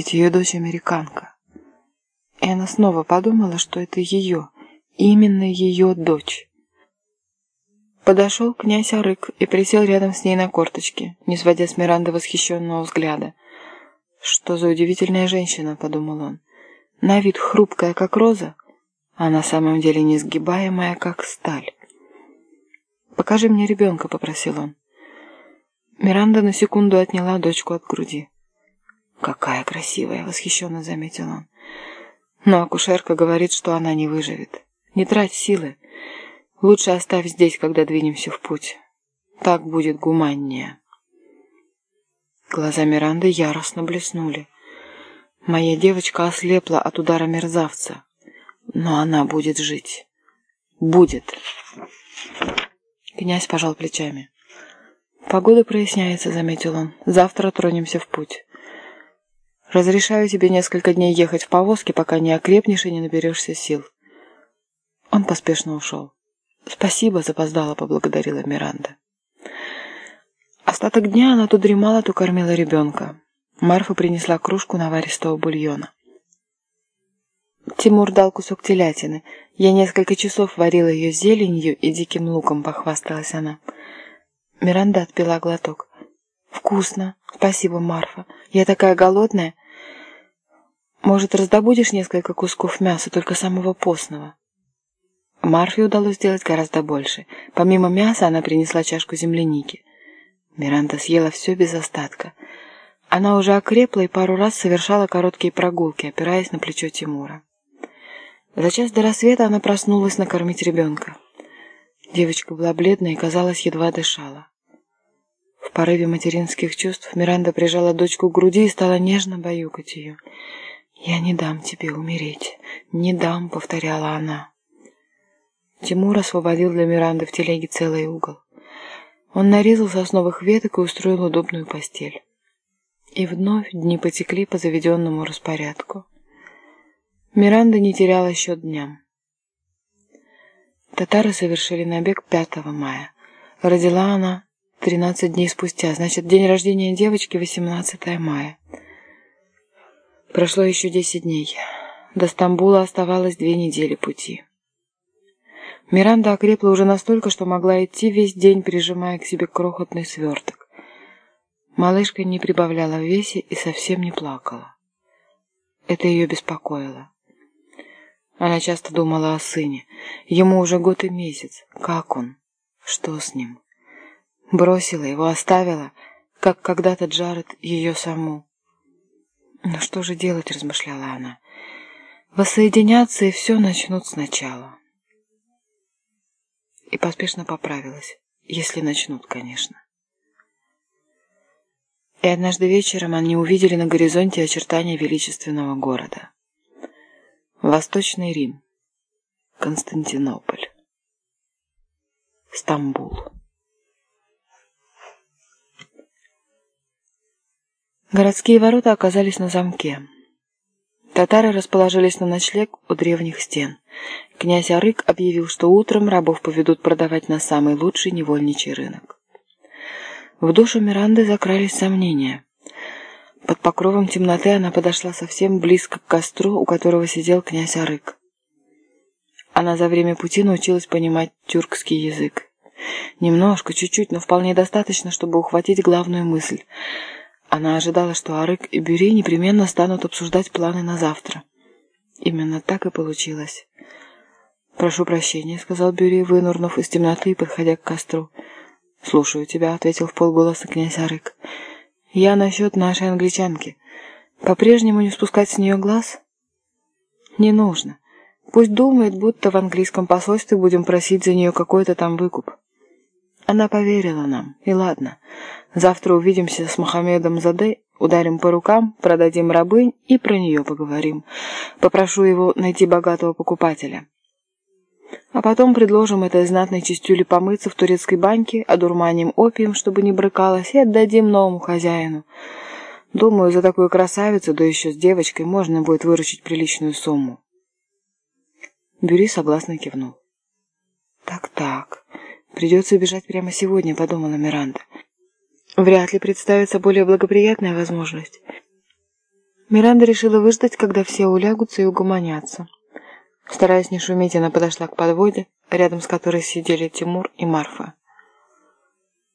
Ведь ее дочь американка. И она снова подумала, что это ее, именно ее дочь. Подошел князь Арык и присел рядом с ней на корточке, не сводя с Миранды восхищенного взгляда. «Что за удивительная женщина», — подумал он. «На вид хрупкая, как роза, а на самом деле несгибаемая, как сталь». «Покажи мне ребенка», — попросил он. Миранда на секунду отняла дочку от груди. «Какая красивая!» — восхищенно заметил он. «Но акушерка говорит, что она не выживет. Не трать силы. Лучше оставь здесь, когда двинемся в путь. Так будет гуманнее». Глаза Миранды яростно блеснули. «Моя девочка ослепла от удара мерзавца, но она будет жить. Будет!» Князь пожал плечами. «Погода проясняется», — заметил он. «Завтра тронемся в путь. Разрешаю тебе несколько дней ехать в повозке, пока не окрепнешь и не наберешься сил». Он поспешно ушел. «Спасибо», — запоздала, поблагодарила Миранда. Остаток дня она то дремала, то кормила ребенка. Марфа принесла кружку наваристого бульона. Тимур дал кусок телятины. Я несколько часов варила ее зеленью и диким луком, похвасталась она. Миранда отпила глоток. «Вкусно. Спасибо, Марфа. Я такая голодная. Может, раздобудешь несколько кусков мяса, только самого постного?» Марфе удалось сделать гораздо больше. Помимо мяса она принесла чашку земляники. Миранда съела все без остатка. Она уже окрепла и пару раз совершала короткие прогулки, опираясь на плечо Тимура. За час до рассвета она проснулась накормить ребенка. Девочка была бледная и, казалось, едва дышала. В порыве материнских чувств Миранда прижала дочку к груди и стала нежно баюкать ее. «Я не дам тебе умереть, не дам», — повторяла она. Тимур освободил для Миранды в телеге целый угол. Он нарезал сосновых веток и устроил удобную постель. И вновь дни потекли по заведенному распорядку. Миранда не теряла счет дням. Татары совершили набег 5 мая. Родила она 13 дней спустя, значит, день рождения девочки 18 мая. Прошло еще 10 дней. До Стамбула оставалось две недели пути. Миранда окрепла уже настолько, что могла идти весь день, прижимая к себе крохотный сверток. Малышка не прибавляла в весе и совсем не плакала. Это ее беспокоило. Она часто думала о сыне. Ему уже год и месяц. Как он? Что с ним? Бросила его, оставила, как когда-то Джаред ее саму. «Ну что же делать?» — размышляла она. «Воссоединятся, и все начнут сначала». И поспешно поправилась. Если начнут, конечно. И однажды вечером они увидели на горизонте очертания величественного города. Восточный Рим. Константинополь. Стамбул. Городские ворота оказались на замке. Татары расположились на ночлег у древних стен. Князь Арык объявил, что утром рабов поведут продавать на самый лучший невольничий рынок. В душу Миранды закрались сомнения – под покровом темноты она подошла совсем близко к костру, у которого сидел князь Арык. Она за время пути научилась понимать тюркский язык. Немножко, чуть-чуть, но вполне достаточно, чтобы ухватить главную мысль. Она ожидала, что Арык и Бюри непременно станут обсуждать планы на завтра. Именно так и получилось. «Прошу прощения», — сказал Бюри, вынурнув из темноты и подходя к костру. «Слушаю тебя», — ответил в полголоса князь Арык. Я насчет нашей англичанки. По-прежнему не спускать с нее глаз? Не нужно. Пусть думает, будто в английском посольстве будем просить за нее какой-то там выкуп. Она поверила нам, и ладно. Завтра увидимся с Мохаммедом Заде, ударим по рукам, продадим рабынь и про нее поговорим. Попрошу его найти богатого покупателя. А потом предложим этой знатной чистюле помыться в турецкой баньке, одурманим опием, чтобы не брыкалась, и отдадим новому хозяину. Думаю, за такую красавицу, да еще с девочкой, можно будет выручить приличную сумму. Бюри согласно кивнул. «Так-так, придется бежать прямо сегодня», — подумала Миранда. «Вряд ли представится более благоприятная возможность. Миранда решила выждать, когда все улягутся и угомонятся. Стараясь не шуметь, она подошла к подводе, рядом с которой сидели Тимур и Марфа.